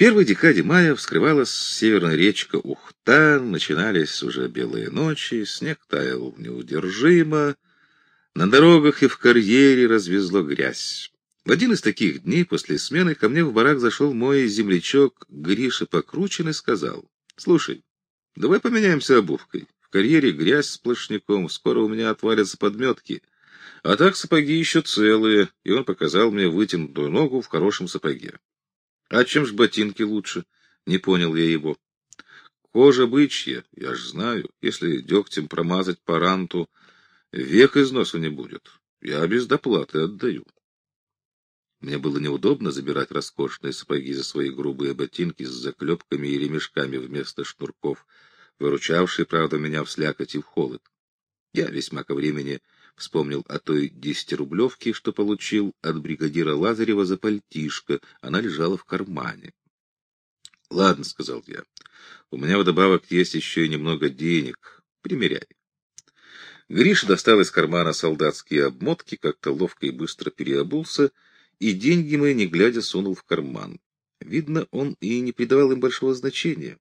первой декаде мая вскрывалась северная речка Ухта, начинались уже белые ночи, снег таял неудержимо, на дорогах и в карьере развезло грязь. В один из таких дней после смены ко мне в барак зашел мой землячок Гриша Покручин и сказал, «Слушай, давай поменяемся обувкой. В карьере грязь сплошняком, скоро у меня отвалятся подметки. А так сапоги еще целые, и он показал мне вытянутую ногу в хорошем сапоге. А чем ж ботинки лучше? Не понял я его. Кожа бычья, я ж знаю. Если дегтем промазать по ранту, век износу не будет. Я без доплаты отдаю. Мне было неудобно забирать роскошные сапоги за свои грубые ботинки с заклепками и ремешками вместо шнурков, выручавшие, правда, меня в слякоть и в холод. Я весьма ко времени Вспомнил о той десятирублевке, что получил от бригадира Лазарева за пальтишко. Она лежала в кармане. — Ладно, — сказал я, — у меня вдобавок есть еще и немного денег. Примеряй. Гриша достал из кармана солдатские обмотки, как-то ловко и быстро переобулся, и деньги мы, не глядя, сунул в карман. Видно, он и не придавал им большого значения.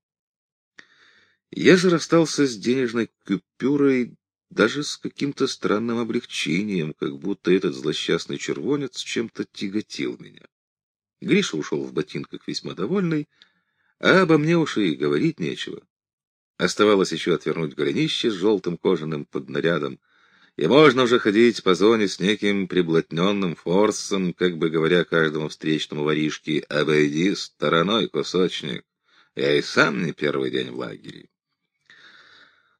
Я же расстался с денежной купюрой даже с каким-то странным облегчением, как будто этот злосчастный червонец чем-то тяготил меня. Гриша ушел в ботинках весьма довольный, а обо мне уж и говорить нечего. Оставалось еще отвернуть голенище с желтым кожаным поднарядом, и можно уже ходить по зоне с неким приблотненным форсом, как бы говоря каждому встречному воришке «Обойди стороной, кусочник». Я и сам не первый день в лагере.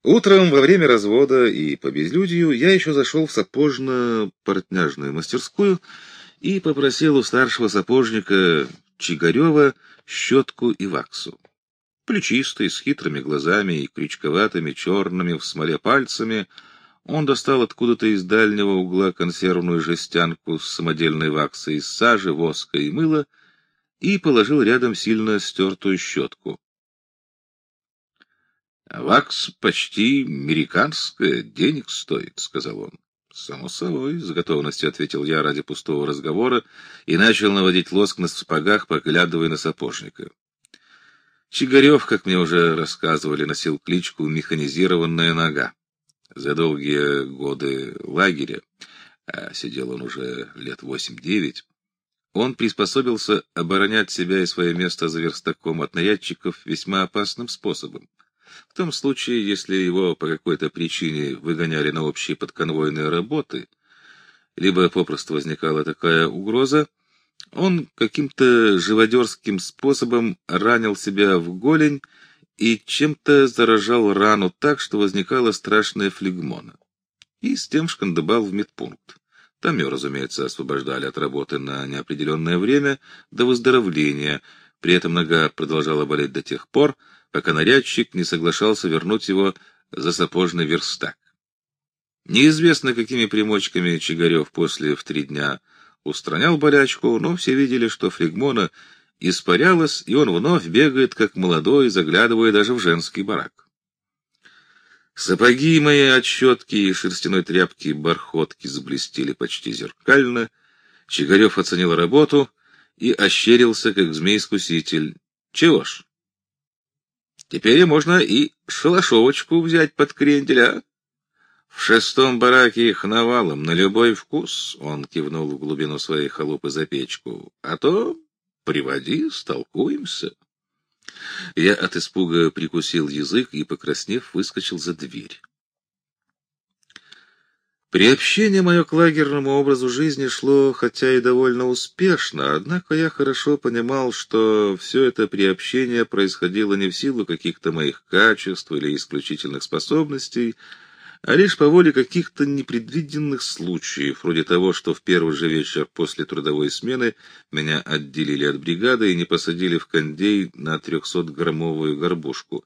Утром, во время развода и по безлюдью, я еще зашел в сапожно-портняжную мастерскую и попросил у старшего сапожника Чигарева щетку и ваксу. Плечистый, с хитрыми глазами и крючковатыми черными в смоле пальцами, он достал откуда-то из дальнего угла консервную жестянку с самодельной ваксой из сажи, воска и мыла и положил рядом сильно стертую щетку. «Вакс почти американская, денег стоит», — сказал он. «Само собой», — с готовностью ответил я ради пустого разговора и начал наводить лоск на сапогах, поглядывая на сапожника. Чигарев, как мне уже рассказывали, носил кличку «Механизированная нога». За долгие годы лагеря, а сидел он уже лет восемь-девять, он приспособился оборонять себя и свое место за верстаком от нарядчиков весьма опасным способом. В том случае, если его по какой-то причине выгоняли на общие подконвойные работы, либо попросту возникала такая угроза, он каким-то живодерским способом ранил себя в голень и чем-то заражал рану так, что возникала страшная флегмона. И с тем шкандыбал в медпункт. Там ее, разумеется, освобождали от работы на неопределенное время до выздоровления, при этом нога продолжала болеть до тех пор, пока нарядчик не соглашался вернуть его за сапожный верстак. Неизвестно, какими примочками Чигарев после в три дня устранял болячку, но все видели, что флегмона испарялась, и он вновь бегает, как молодой, заглядывая даже в женский барак. Сапоги мои отщетки и шерстяной тряпки бархотки заблестели почти зеркально. Чигарев оценил работу и ощерился, как змей-искуситель. Чего ж? Теперь можно и шалашовочку взять под кренделя. В шестом бараке их навалом, на любой вкус, — он кивнул в глубину своей халупы за печку, — а то приводи, столкуемся. Я от испуга прикусил язык и, покраснев, выскочил за дверь. Приобщение мое к лагерному образу жизни шло, хотя и довольно успешно, однако я хорошо понимал, что все это приобщение происходило не в силу каких-то моих качеств или исключительных способностей, а лишь по воле каких-то непредвиденных случаев, вроде того, что в первый же вечер после трудовой смены меня отделили от бригады и не посадили в кондей на трехсотграммовую горбушку,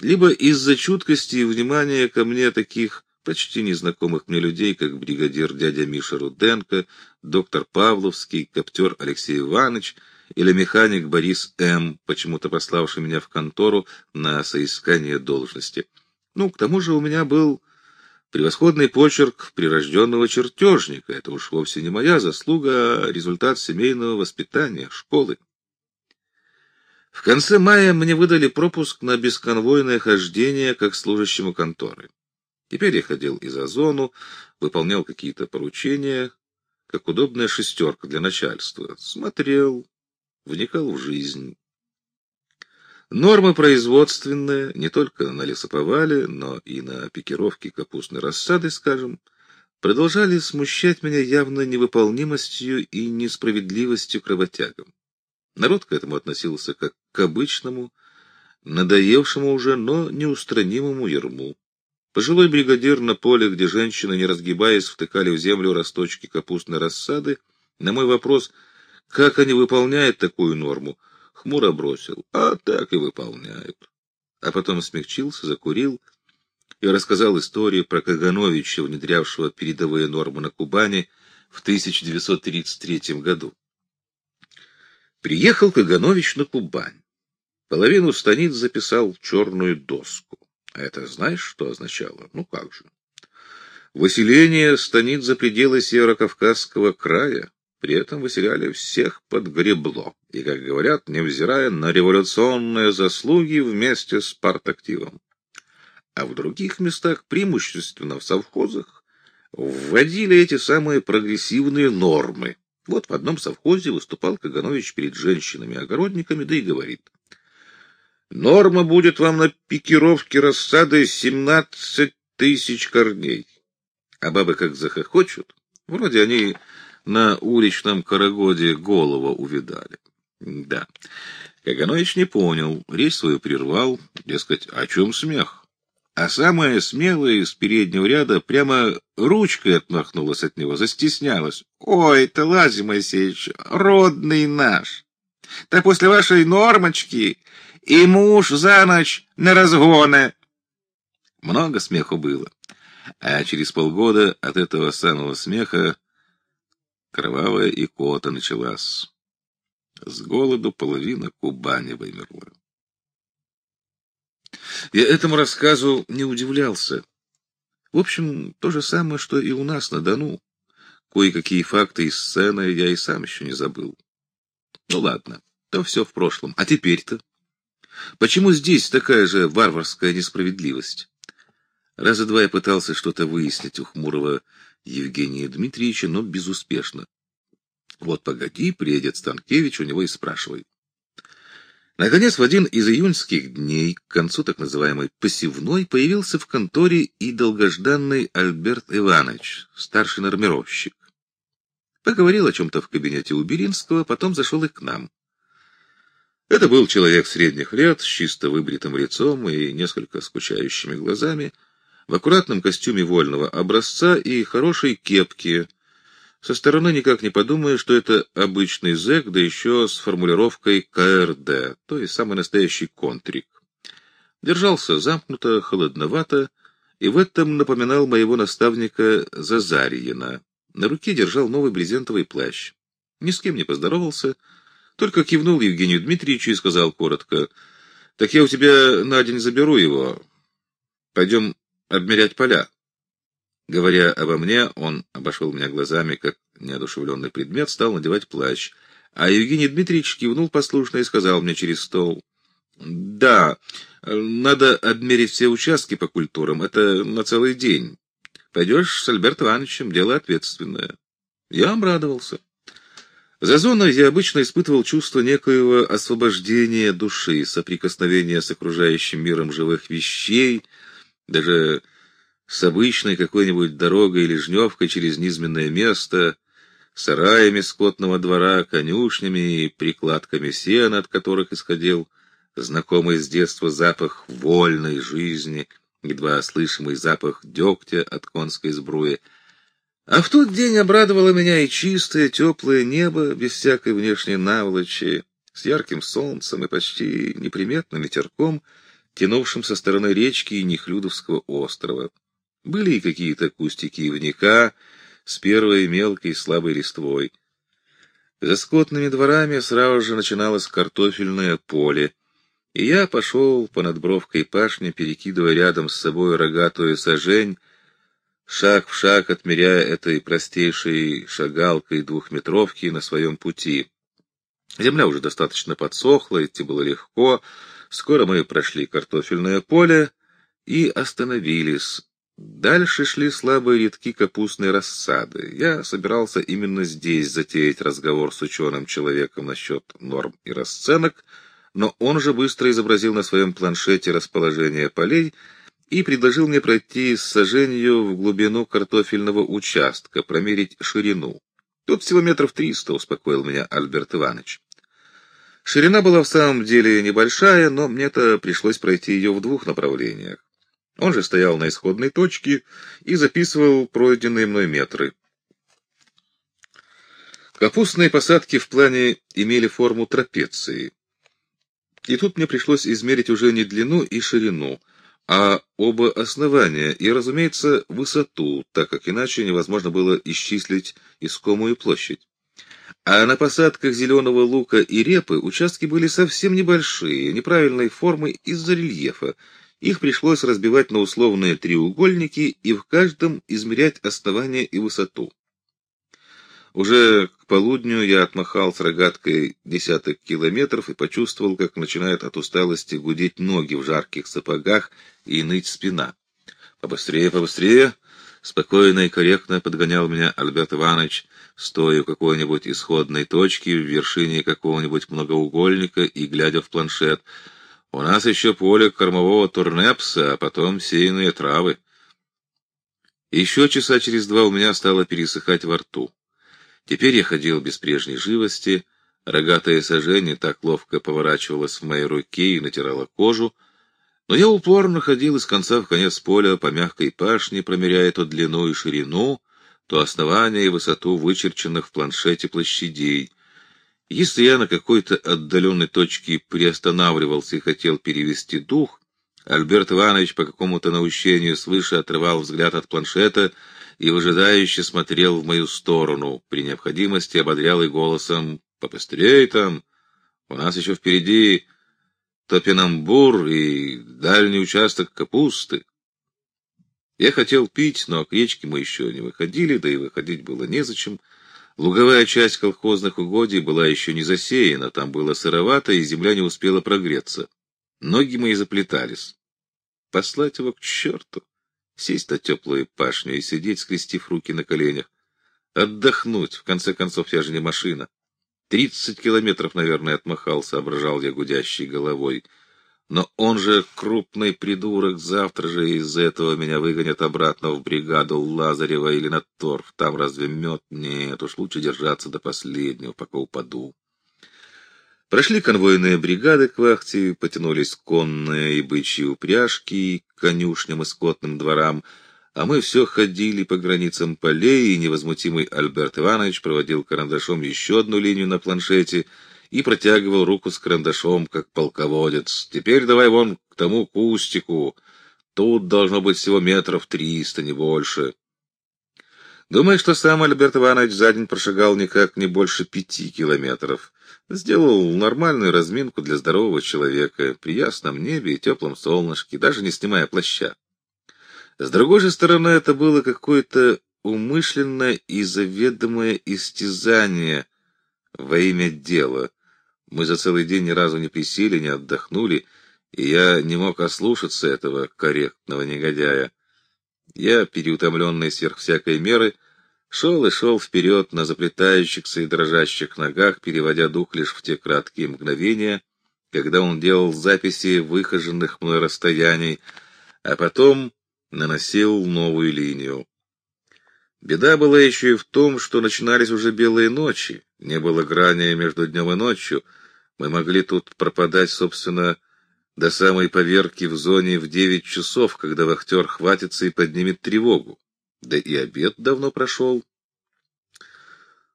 либо из-за чуткости и внимания ко мне таких почти незнакомых мне людей, как бригадир дядя Миша Руденко, доктор Павловский, коптер Алексей Иванович или механик Борис М., почему-то пославший меня в контору на соискание должности. Ну, к тому же у меня был превосходный почерк прирожденного чертежника. Это уж вовсе не моя заслуга, а результат семейного воспитания, школы. В конце мая мне выдали пропуск на бесконвойное хождение как служащему конторы. Теперь я ходил и за зону, выполнял какие-то поручения, как удобная шестерка для начальства. Смотрел, вникал в жизнь. Нормы производственные, не только на лесоповале, но и на пикировке капустной рассады, скажем, продолжали смущать меня явно невыполнимостью и несправедливостью к работягам. Народ к этому относился как к обычному, надоевшему уже, но неустранимому ерму. Пожилой бригадир на поле, где женщины, не разгибаясь, втыкали в землю росточки капустной рассады, на мой вопрос, как они выполняют такую норму, хмуро бросил, а так и выполняют. А потом смягчился, закурил и рассказал историю про Кагановича, внедрявшего передовые нормы на Кубани в 1933 году. Приехал Каганович на Кубань. Половину станиц записал в черную доску. А это знаешь, что означало? Ну как же. Выселение станиц за пределы Северокавказского края, при этом выселяли всех под гребло. И, как говорят, невзирая на революционные заслуги вместе с партактивом. А в других местах, преимущественно в совхозах, вводили эти самые прогрессивные нормы. Вот в одном совхозе выступал Каганович перед женщинами-огородниками, да и говорит. Норма будет вам на пикировке рассады семнадцать тысяч корней. А бабы как захохочут. Вроде они на уличном карагоде голову увидали. Да. Каганович не понял, речь свою прервал, дескать, о чем смех? а самая смелая из переднего ряда прямо ручкой отмахнулась от него, застеснялась. «Ой, ты, Лазий Моисеевич, родный наш! Да после вашей нормочки и муж за ночь на разгоны!» Много смеху было, а через полгода от этого самого смеха кровавая икота началась. С голоду половина Кубани вымерла. Я этому рассказу не удивлялся. В общем, то же самое, что и у нас на Дону. Кое-какие факты из сцены я и сам еще не забыл. Ну ладно, то все в прошлом. А теперь-то? Почему здесь такая же варварская несправедливость? Раза два я пытался что-то выяснить у хмурого Евгения Дмитриевича, но безуспешно. Вот погоди, приедет Станкевич, у него и спрашивай. Наконец, в один из июньских дней, к концу так называемой «посевной», появился в конторе и долгожданный Альберт Иванович, старший нормировщик. Поговорил о чем-то в кабинете у Беринского, потом зашел и к нам. Это был человек средних лет, с чисто выбритым лицом и несколько скучающими глазами, в аккуратном костюме вольного образца и хорошей кепке — со стороны никак не подумая, что это обычный зэк, да еще с формулировкой КРД, то есть самый настоящий контрик. Держался замкнуто, холодновато, и в этом напоминал моего наставника Зазарьина. На руке держал новый брезентовый плащ. Ни с кем не поздоровался, только кивнул Евгению Дмитриевичу и сказал коротко, «Так я у тебя на день заберу его. Пойдем обмерять поля». Говоря обо мне, он обошел меня глазами, как неодушевленный предмет, стал надевать плащ. А Евгений Дмитриевич кивнул послушно и сказал мне через стол. «Да, надо обмерить все участки по культурам. Это на целый день. Пойдешь с Альбертом Ивановичем, дело ответственное». Я обрадовался. За зоной я обычно испытывал чувство некоего освобождения души, соприкосновения с окружающим миром живых вещей, даже с обычной какой-нибудь дорогой или жневкой через низменное место, сараями скотного двора, конюшнями и прикладками сена, от которых исходил знакомый с детства запах вольной жизни, едва слышимый запах дегтя от конской сбруи. А в тот день обрадовало меня и чистое, теплое небо, без всякой внешней наволочи, с ярким солнцем и почти неприметным ветерком, тянувшим со стороны речки и Нехлюдовского острова. Были и какие-то кустики ивника с первой мелкой слабой листвой. За скотными дворами сразу же начиналось картофельное поле, и я пошел по надбровкой пашни, перекидывая рядом с собой рогатую сажень, шаг в шаг отмеряя этой простейшей шагалкой двухметровки на своем пути. Земля уже достаточно подсохла, идти было легко. Скоро мы прошли картофельное поле и остановились. Дальше шли слабые редки капустной рассады. Я собирался именно здесь затеять разговор с ученым человеком насчет норм и расценок, но он же быстро изобразил на своем планшете расположение полей и предложил мне пройти с саженью в глубину картофельного участка, промерить ширину. Тут всего метров триста, успокоил меня Альберт Иванович. Ширина была в самом деле небольшая, но мне-то пришлось пройти ее в двух направлениях. Он же стоял на исходной точке и записывал пройденные мной метры. Капустные посадки в плане имели форму трапеции. И тут мне пришлось измерить уже не длину и ширину, а оба основания и, разумеется, высоту, так как иначе невозможно было исчислить искомую площадь. А на посадках зеленого лука и репы участки были совсем небольшие, неправильной формы из-за рельефа, их пришлось разбивать на условные треугольники и в каждом измерять основание и высоту. Уже к полудню я отмахал с рогаткой десяток километров и почувствовал, как начинает от усталости гудеть ноги в жарких сапогах и ныть спина. «Побыстрее, побыстрее!» Спокойно и корректно подгонял меня Альберт Иванович, стоя у какой-нибудь исходной точки в вершине какого-нибудь многоугольника и глядя в планшет — у нас еще поле кормового турнепса, а потом сеянные травы. Еще часа через два у меня стало пересыхать во рту. Теперь я ходил без прежней живости, рогатое сожжение так ловко поворачивалось в моей руке и натирало кожу, но я упорно ходил из конца в конец поля по мягкой пашне, промеряя то длину и ширину, то основание и высоту вычерченных в планшете площадей, если я на какой-то отдаленной точке приостанавливался и хотел перевести дух, Альберт Иванович по какому-то наущению свыше отрывал взгляд от планшета и выжидающе смотрел в мою сторону, при необходимости ободрял и голосом «Побыстрей там! У нас еще впереди топинамбур и дальний участок капусты». Я хотел пить, но к речке мы еще не выходили, да и выходить было незачем, Луговая часть колхозных угодий была еще не засеяна, там было сыровато, и земля не успела прогреться. Ноги мои заплетались. Послать его к черту, сесть на теплую пашню и сидеть, скрестив руки на коленях. Отдохнуть, в конце концов, я же не машина. Тридцать километров, наверное, отмахал, соображал я гудящей головой. Но он же крупный придурок, завтра же из-за этого меня выгонят обратно в бригаду Лазарева или на торф. Там разве мед? Нет, уж лучше держаться до последнего, пока упаду. Прошли конвойные бригады к вахте, потянулись конные и бычьи упряжки к конюшням и скотным дворам, а мы все ходили по границам полей, и невозмутимый Альберт Иванович проводил карандашом еще одну линию на планшете — и протягивал руку с карандашом, как полководец. «Теперь давай вон к тому кустику. Тут должно быть всего метров триста, не больше». Думаю, что сам Альберт Иванович за день прошагал никак не больше пяти километров. Сделал нормальную разминку для здорового человека, при ясном небе и теплом солнышке, даже не снимая плаща. С другой же стороны, это было какое-то умышленное и заведомое истязание во имя дела, мы за целый день ни разу не присели, не отдохнули, и я не мог ослушаться этого корректного негодяя. Я, переутомленный сверх всякой меры, шел и шел вперед на заплетающихся и дрожащих ногах, переводя дух лишь в те краткие мгновения, когда он делал записи выхоженных мной расстояний, а потом наносил новую линию. Беда была еще и в том, что начинались уже белые ночи, не было грани между днем и ночью — мы могли тут пропадать, собственно, до самой поверки в зоне в девять часов, когда вахтер хватится и поднимет тревогу. Да и обед давно прошел.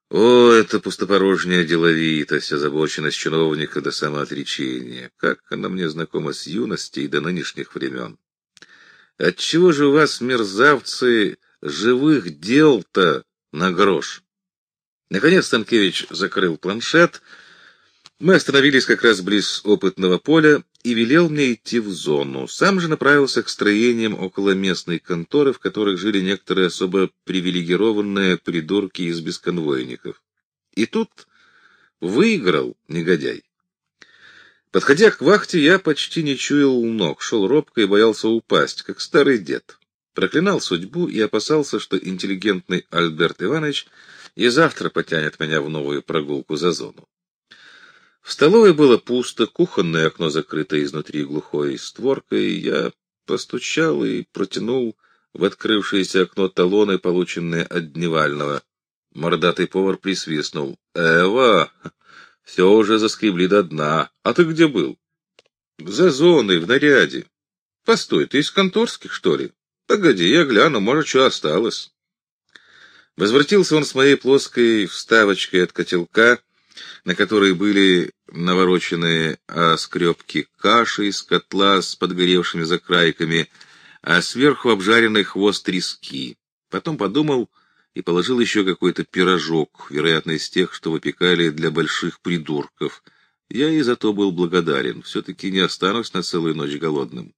О, это пустопорожняя деловитость, озабоченность чиновника до самоотречения. Как она мне знакома с юности и до нынешних времен. Отчего же у вас, мерзавцы, живых дел-то на грош? Наконец Станкевич закрыл планшет — мы остановились как раз близ опытного поля и велел мне идти в зону. Сам же направился к строениям около местной конторы, в которых жили некоторые особо привилегированные придурки из бесконвойников. И тут Выиграл, негодяй. Подходя к вахте, я почти не чуял ног, шел робко и боялся упасть, как старый дед. Проклинал судьбу и опасался, что интеллигентный Альберт Иванович и завтра потянет меня в новую прогулку за зону. В столовой было пусто, кухонное окно закрыто изнутри глухой створкой. Я постучал и протянул в открывшееся окно талоны, полученные от Дневального. Мордатый повар присвистнул. «Эва, все уже заскребли до дна. А ты где был?» «За зоной, в наряде». «Постой, ты из конторских, что ли?» «Погоди, я гляну, может, что осталось». Возвратился он с моей плоской вставочкой от котелка, на которой были навороченные скребки каши из котла с подгоревшими закрайками, а сверху обжаренный хвост трески. Потом подумал и положил еще какой-то пирожок, вероятно, из тех, что выпекали для больших придурков. Я и за то был благодарен, все-таки не останусь на целую ночь голодным.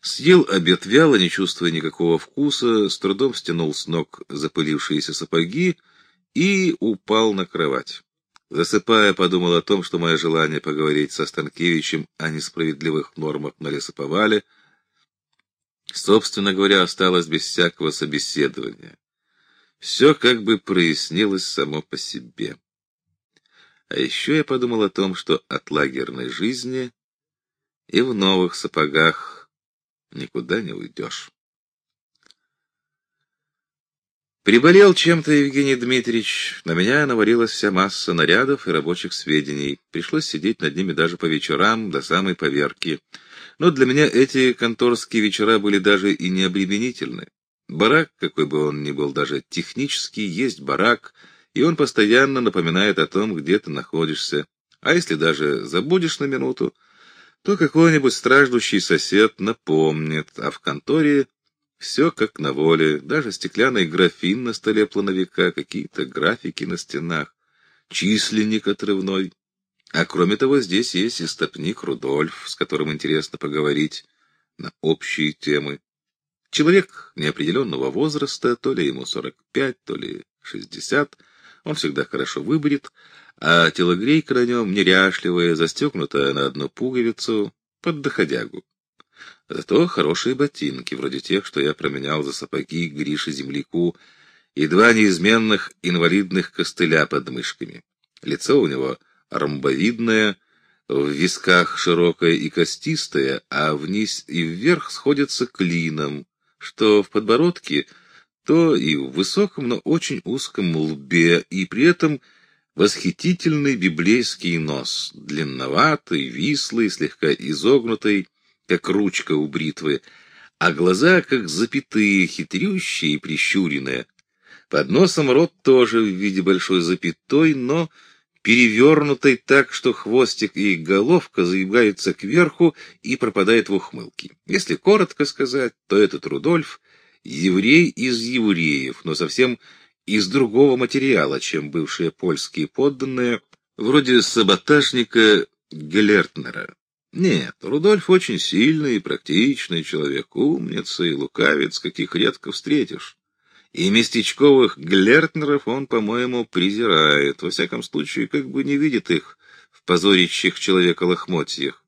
Съел обед вяло, не чувствуя никакого вкуса, с трудом стянул с ног запылившиеся сапоги и упал на кровать. Засыпая, подумал о том, что мое желание поговорить со Станкевичем о несправедливых нормах на лесоповале, собственно говоря, осталось без всякого собеседования. Все как бы прояснилось само по себе. А еще я подумал о том, что от лагерной жизни и в новых сапогах никуда не уйдешь. Приболел чем-то Евгений Дмитриевич. На меня наварилась вся масса нарядов и рабочих сведений. Пришлось сидеть над ними даже по вечерам, до самой поверки. Но для меня эти конторские вечера были даже и не обременительны. Барак, какой бы он ни был даже технический, есть барак, и он постоянно напоминает о том, где ты находишься. А если даже забудешь на минуту, то какой-нибудь страждущий сосед напомнит, а в конторе все как на воле, даже стеклянный графин на столе плановика, какие-то графики на стенах, численник отрывной. А кроме того, здесь есть и стопник Рудольф, с которым интересно поговорить на общие темы. Человек неопределенного возраста, то ли ему 45, то ли 60, он всегда хорошо выбрит, а телогрейка на нем неряшливая, застегнутая на одну пуговицу, под доходягу. Зато хорошие ботинки, вроде тех, что я променял за сапоги Гриши земляку, и два неизменных инвалидных костыля под мышками. Лицо у него ромбовидное, в висках широкое и костистое, а вниз и вверх сходится клином, что в подбородке, то и в высоком, но очень узком лбе, и при этом Восхитительный библейский нос, длинноватый, вислый, слегка изогнутый, как ручка у бритвы, а глаза, как запятые, хитрющие и прищуренные. Под носом рот тоже в виде большой запятой, но перевернутой так, что хвостик и головка заебаются кверху и пропадает в ухмылке. Если коротко сказать, то этот Рудольф — еврей из евреев, но совсем из другого материала, чем бывшие польские подданные, вроде саботажника Гелертнера. Нет, Рудольф очень сильный и практичный человек, умница и лукавец, каких редко встретишь. И местечковых Глертнеров он, по-моему, презирает, во всяком случае, как бы не видит их в позорящих человека лохмотьях.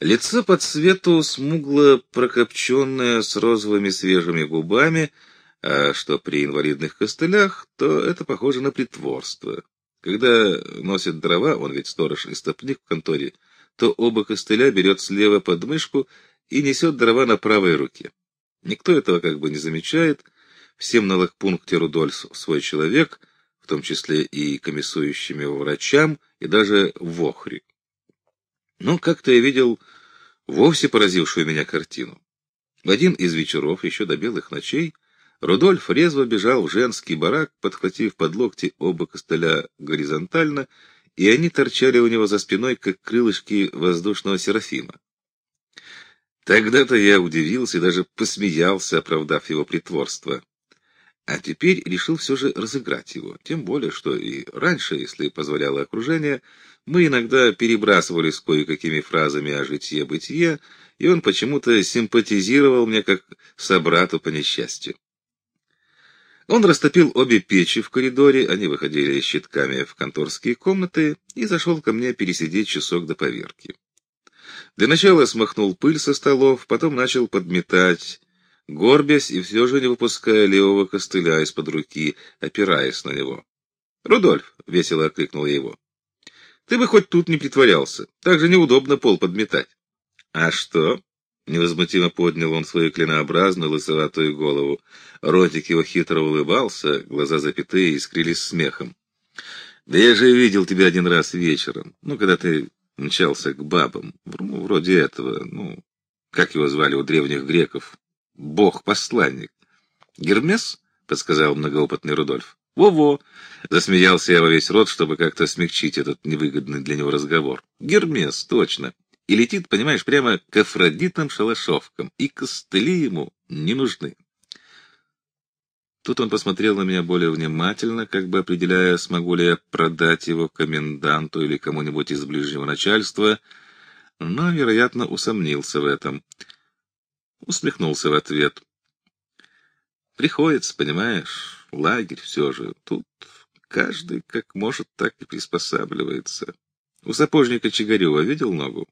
Лицо под свету смугло прокопченное, с розовыми свежими губами — а что при инвалидных костылях, то это похоже на притворство. Когда носит дрова, он ведь сторож и стопник в конторе, то оба костыля берет слева под мышку и несет дрова на правой руке. Никто этого как бы не замечает. Всем на лагпункте Рудольф свой человек, в том числе и комиссующими врачам, и даже в Охре. Но как-то я видел вовсе поразившую меня картину. В один из вечеров, еще до белых ночей, Рудольф резво бежал в женский барак, подхватив под локти оба костыля горизонтально, и они торчали у него за спиной, как крылышки воздушного серафима. Тогда-то я удивился и даже посмеялся, оправдав его притворство. А теперь решил все же разыграть его, тем более, что и раньше, если позволяло окружение, мы иногда перебрасывались кое-какими фразами о житье-бытие, и он почему-то симпатизировал мне как собрату по несчастью. Он растопил обе печи в коридоре, они выходили щитками в конторские комнаты, и зашел ко мне пересидеть часок до поверки. Для начала смахнул пыль со столов, потом начал подметать, горбясь и все же не выпуская левого костыля из-под руки, опираясь на него. «Рудольф!» — весело окликнул я его. «Ты бы хоть тут не притворялся, так же неудобно пол подметать». «А что?» Невозмутимо поднял он свою клинообразную лысоватую голову. Ротик его хитро улыбался, глаза запятые искрились смехом. «Да я же видел тебя один раз вечером, ну, когда ты мчался к бабам, ну, вроде этого, ну, как его звали у древних греков? Бог-посланник. Гермес?» — подсказал многоопытный Рудольф. «Во-во!» — засмеялся я во весь рот, чтобы как-то смягчить этот невыгодный для него разговор. «Гермес, точно!» И летит, понимаешь, прямо к Афродитным шалашовкам, и костыли ему не нужны. Тут он посмотрел на меня более внимательно, как бы определяя, смогу ли я продать его коменданту или кому-нибудь из ближнего начальства, но, вероятно, усомнился в этом. Усмехнулся в ответ. Приходится, понимаешь, лагерь все же. Тут каждый как может, так и приспосабливается. У сапожника Чигарева видел ногу?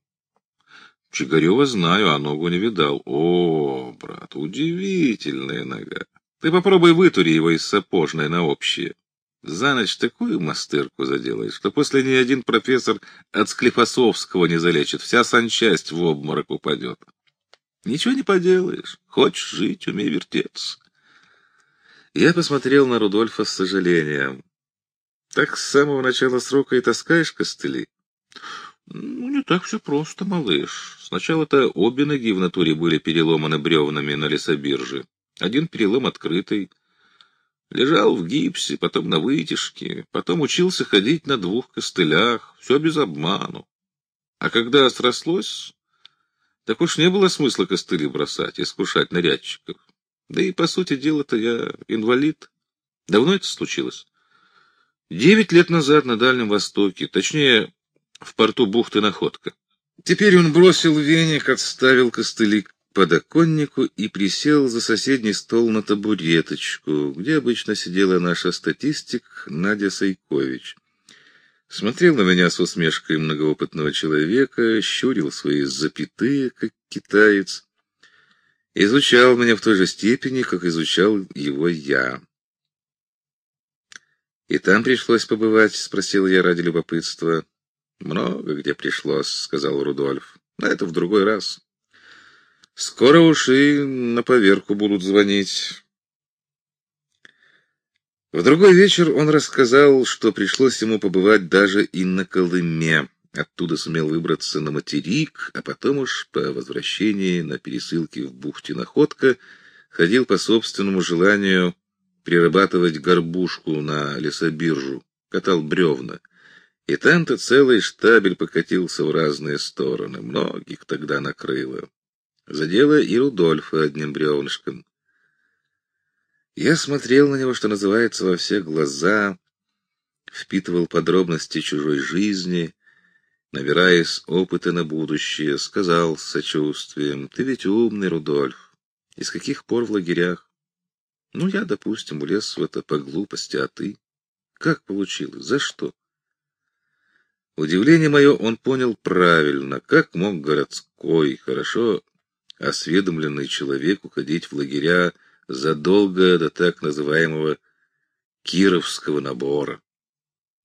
Чигарева знаю, а ногу не видал. О, брат, удивительная нога. Ты попробуй вытури его из сапожной на общее. За ночь такую мастырку заделаешь, что после ни один профессор от Склифосовского не залечит. Вся санчасть в обморок упадет. Ничего не поделаешь. Хочешь жить, умей вертеться. Я посмотрел на Рудольфа с сожалением. Так с самого начала срока и таскаешь костыли? Ну, не так все просто, малыш. Сначала-то обе ноги в натуре были переломаны бревнами на лесобирже. Один перелом открытый. Лежал в гипсе, потом на вытяжке, потом учился ходить на двух костылях, все без обману. А когда срослось, так уж не было смысла костыли бросать, искушать нарядчиков. Да и, по сути дела-то, я инвалид. Давно это случилось? Девять лет назад на Дальнем Востоке, точнее, в порту бухты Находка. Теперь он бросил веник, отставил костыли к подоконнику и присел за соседний стол на табуреточку, где обычно сидела наша статистик Надя Сайкович. Смотрел на меня с усмешкой многоопытного человека, щурил свои запятые, как китаец. Изучал меня в той же степени, как изучал его я. «И там пришлось побывать?» — спросил я ради любопытства. Много где пришлось, сказал Рудольф. На это в другой раз. Скоро уж и на поверку будут звонить. В другой вечер он рассказал, что пришлось ему побывать даже и на Колыме. Оттуда сумел выбраться на материк, а потом уж по возвращении на пересылке в бухте Находка ходил по собственному желанию прирабатывать горбушку на лесобиржу, катал бревна. И там-то целый штабель покатился в разные стороны. Многих тогда накрыло. Задело и Рудольфа одним бревнышком. Я смотрел на него, что называется, во все глаза, впитывал подробности чужой жизни, набираясь опыта на будущее, сказал с сочувствием, «Ты ведь умный, Рудольф. Из каких пор в лагерях?» «Ну, я, допустим, влез в это по глупости, а ты?» «Как получилось? За что?» Удивление мое он понял правильно. Как мог городской, хорошо осведомленный человек уходить в лагеря задолго до так называемого кировского набора?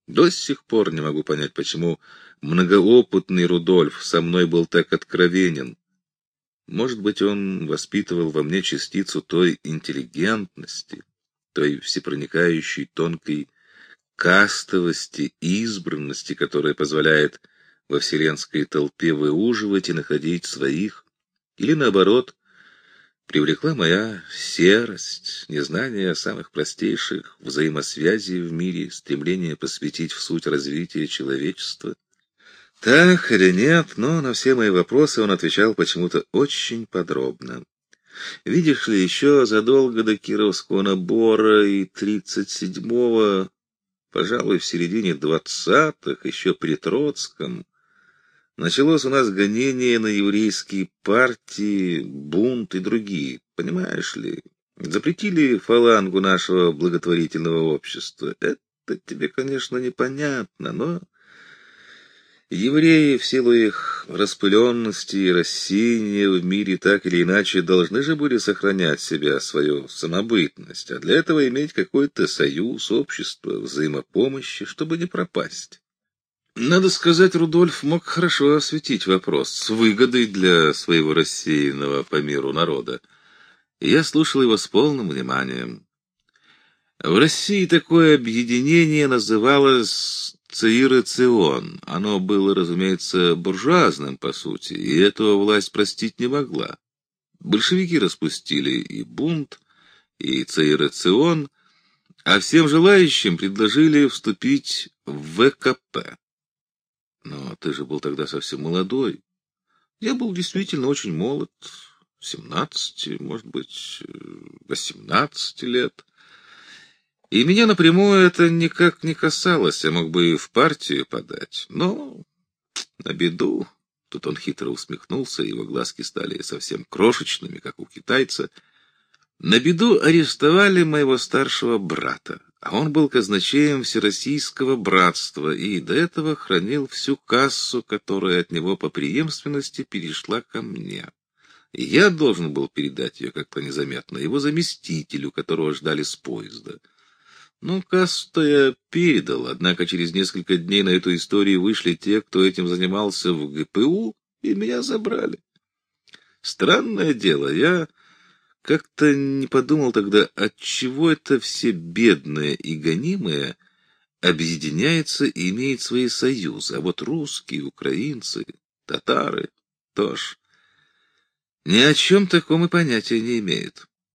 До сих пор не могу понять, почему многоопытный Рудольф со мной был так откровенен. Может быть, он воспитывал во мне частицу той интеллигентности, той всепроникающей тонкой кастовости, избранности, которая позволяет во вселенской толпе выуживать и находить своих, или наоборот, привлекла моя серость, незнание самых простейших взаимосвязей в мире, стремление посвятить в суть развития человечества. Так или нет, но на все мои вопросы он отвечал почему-то очень подробно. Видишь ли, еще задолго до Кировского набора и тридцать седьмого Пожалуй, в середине двадцатых, еще при Троцком, началось у нас гонение на еврейские партии, бунт и другие. Понимаешь ли, Запретили фалангу нашего благотворительного общества. Это тебе, конечно, непонятно, но евреи в силу их распыленности и рассеяния в мире так или иначе должны же были сохранять себя, свою самобытность, а для этого иметь какой-то союз, общество, взаимопомощи, чтобы не пропасть. Надо сказать, Рудольф мог хорошо осветить вопрос с выгодой для своего рассеянного по миру народа. И я слушал его с полным вниманием. В России такое объединение называлось Цаира-Цион. Оно было, разумеется, буржуазным по сути, и этого власть простить не могла. Большевики распустили и бунт, и Цаира-Цион, а всем желающим предложили вступить в ВКП. Но ты же был тогда совсем молодой. Я был действительно очень молод, семнадцати, может быть, восемнадцати лет. И меня напрямую это никак не касалось, я мог бы и в партию подать. Но на беду... Тут он хитро усмехнулся, его глазки стали совсем крошечными, как у китайца. На беду арестовали моего старшего брата, а он был казначеем Всероссийского братства и до этого хранил всю кассу, которая от него по преемственности перешла ко мне. И я должен был передать ее как-то незаметно его заместителю, которого ждали с поезда. Ну, кассу-то я передал, однако через несколько дней на эту историю вышли те, кто этим занимался в ГПУ, и меня забрали. Странное дело, я как-то не подумал тогда, от чего это все бедные и гонимые объединяются и имеют свои союзы, а вот русские, украинцы, татары тоже ни о чем таком и понятия не имеют.